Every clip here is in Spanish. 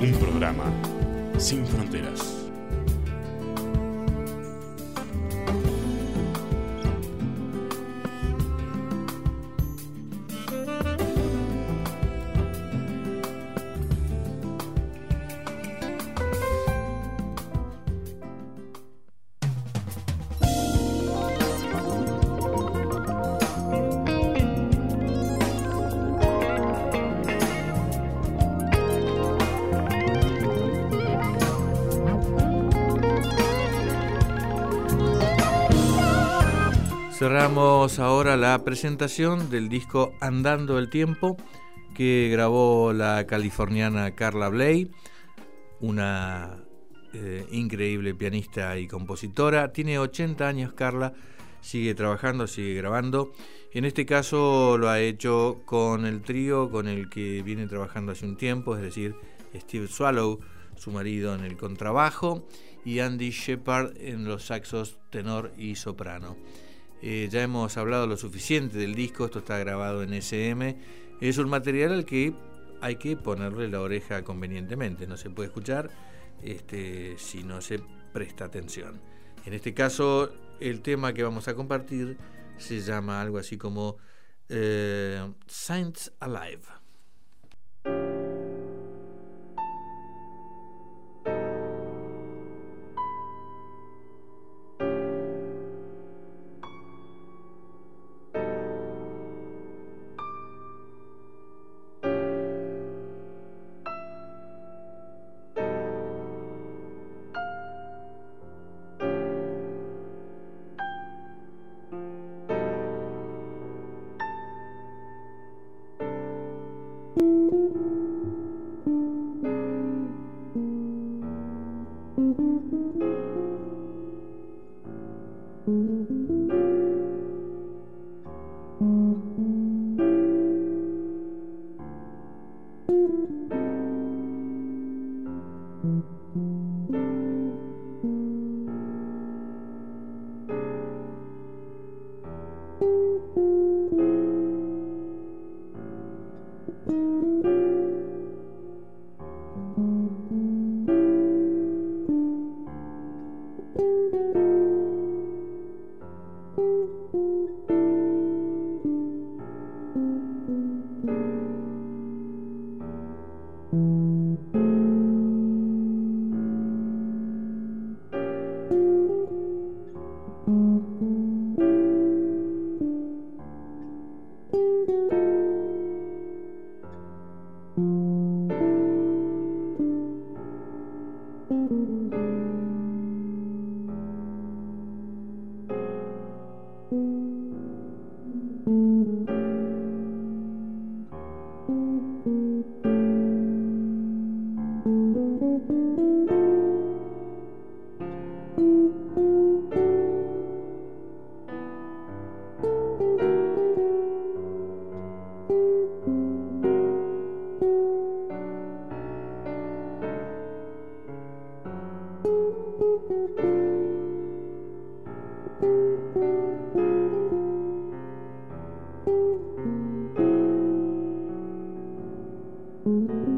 Un programa sin fronteras. Cerramos ahora la presentación del disco Andando el Tiempo que grabó la californiana Carla Bley, una eh, increíble pianista y compositora. Tiene 80 años Carla, sigue trabajando, sigue grabando. En este caso lo ha hecho con el trío con el que viene trabajando hace un tiempo, es decir, Steve Swallow, su marido en el contrabajo, y Andy Shepard en los saxos tenor y soprano. Eh, ya hemos hablado lo suficiente del disco, esto está grabado en SM. Es un material al que hay que ponerle la oreja convenientemente, no se puede escuchar este, si no se presta atención. En este caso, el tema que vamos a compartir se llama algo así como eh, Saints Alive. Mm-hmm.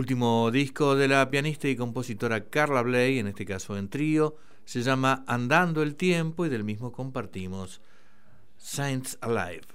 Último disco de la pianista y compositora Carla Bley, en este caso en trío, se llama Andando el Tiempo y del mismo compartimos Saints Alive.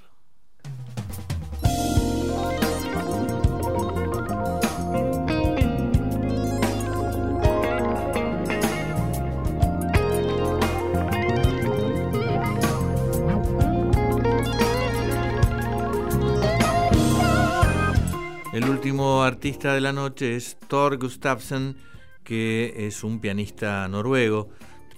Último artista de la noche es Thor Gustafsson, que es un pianista noruego,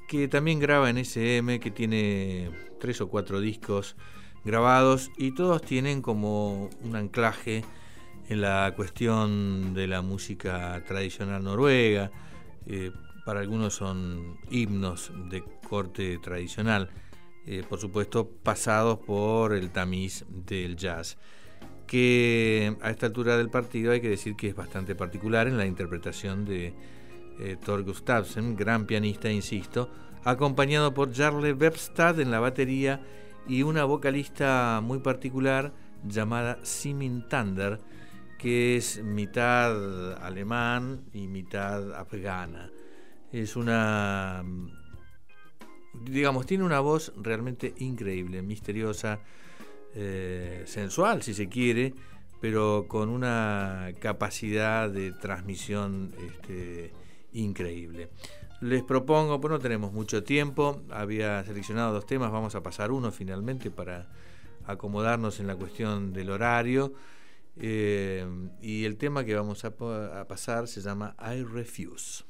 que también graba en SM, que tiene tres o cuatro discos grabados y todos tienen como un anclaje en la cuestión de la música tradicional noruega. Eh, para algunos son himnos de corte tradicional, eh, por supuesto pasados por el tamiz del jazz que a esta altura del partido hay que decir que es bastante particular en la interpretación de eh, Thor Gustafsson, gran pianista, insisto, acompañado por Jarle Webstad en la batería y una vocalista muy particular llamada Simin Tander, que es mitad alemán y mitad afgana. Es una, digamos, tiene una voz realmente increíble, misteriosa, eh, sensual, si se quiere, pero con una capacidad de transmisión este, increíble. Les propongo, pues no tenemos mucho tiempo, había seleccionado dos temas, vamos a pasar uno finalmente para acomodarnos en la cuestión del horario. Eh, y el tema que vamos a, a pasar se llama I Refuse.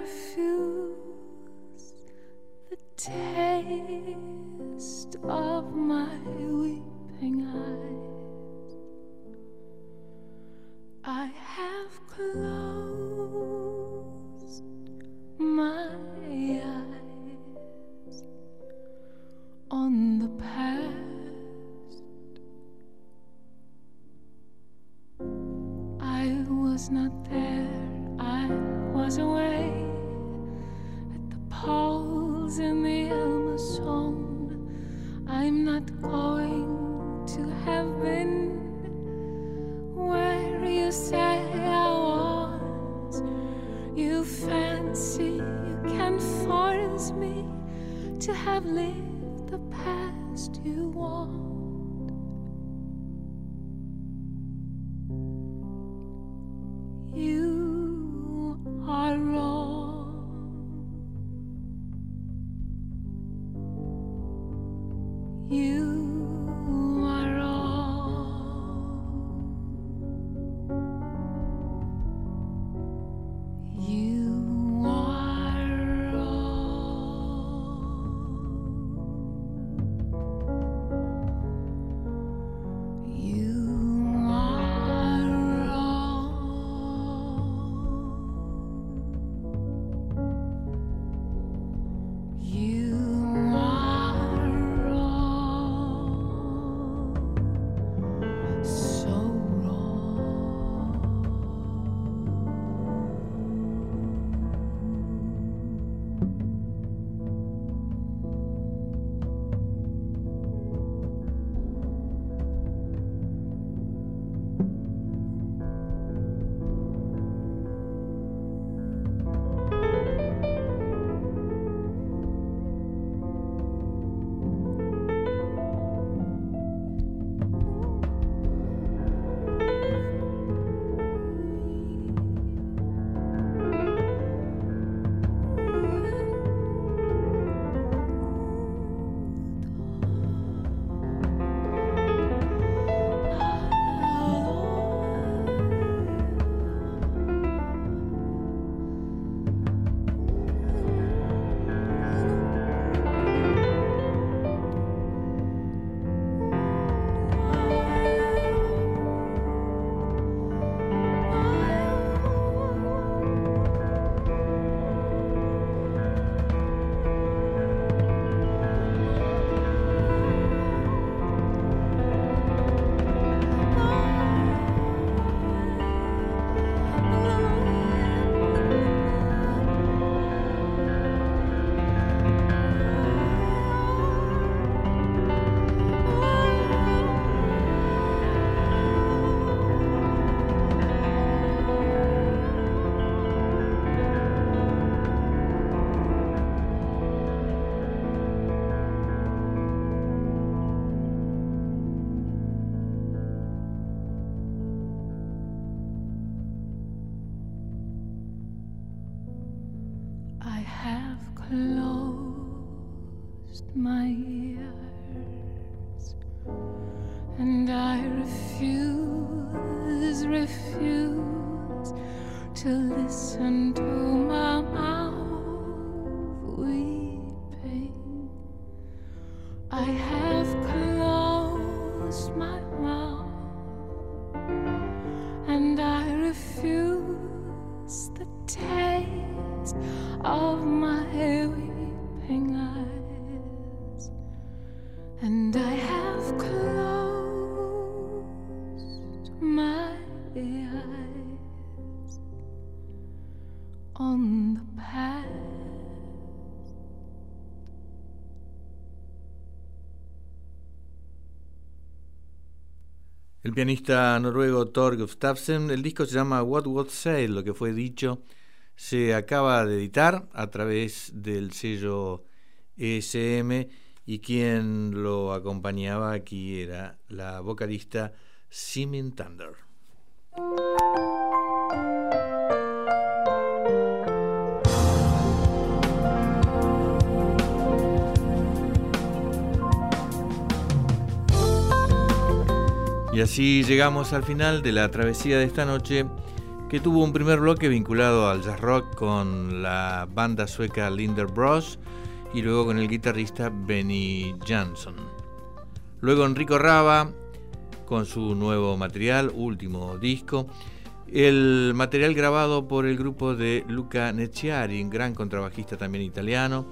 refuse the taste of my weeping eyes. I have closed. Going to heaven where you say I was. You fancy you can force me to have lived the past you want. El pianista noruego Thor Gustafsson, el disco se llama What Was Said, lo que fue dicho, se acaba de editar a través del sello ESM y quien lo acompañaba aquí era la vocalista Simin Thunder. Y así llegamos al final de la travesía de esta noche, que tuvo un primer bloque vinculado al jazz rock con la banda sueca Linder Bros y luego con el guitarrista Benny Johnson. Luego Enrico Raba con su nuevo material, último disco, el material grabado por el grupo de Luca Necciari, un gran contrabajista también italiano.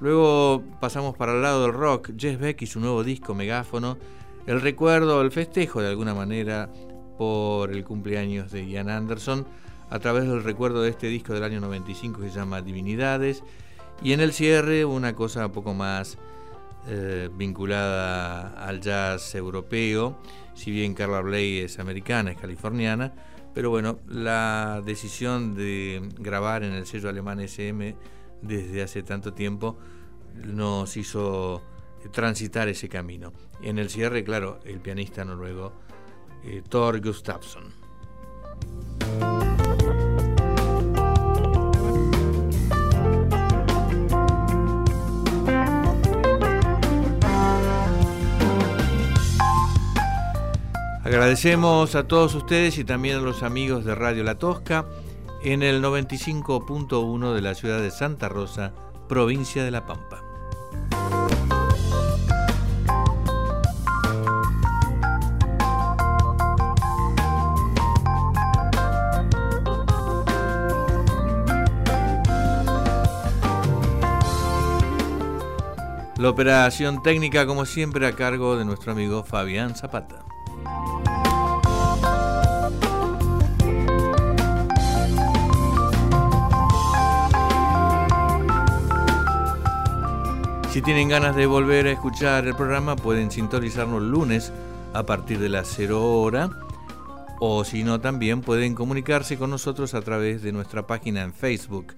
Luego pasamos para el lado del rock, Jess Beck y su nuevo disco Megáfono, el recuerdo, el festejo de alguna manera por el cumpleaños de Ian Anderson a través del recuerdo de este disco del año 95 que se llama Divinidades. Y en el cierre una cosa un poco más eh, vinculada al jazz europeo, si bien Carla Bley es americana, es californiana, pero bueno, la decisión de grabar en el sello alemán SM desde hace tanto tiempo nos hizo transitar ese camino. En el cierre, claro, el pianista noruego eh, Thor Gustafsson. Agradecemos a todos ustedes y también a los amigos de Radio La Tosca en el 95.1 de la ciudad de Santa Rosa, provincia de La Pampa. La operación técnica, como siempre, a cargo de nuestro amigo Fabián Zapata. Si tienen ganas de volver a escuchar el programa, pueden sintonizarnos lunes a partir de las 0 hora. O si no, también pueden comunicarse con nosotros a través de nuestra página en Facebook,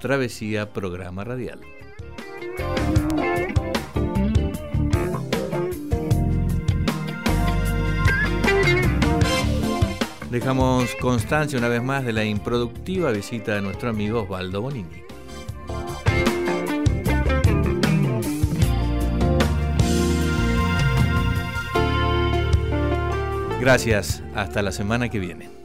Travesía Programa Radial. Dejamos constancia una vez más de la improductiva visita de nuestro amigo Osvaldo Bonini. Gracias, hasta la semana que viene.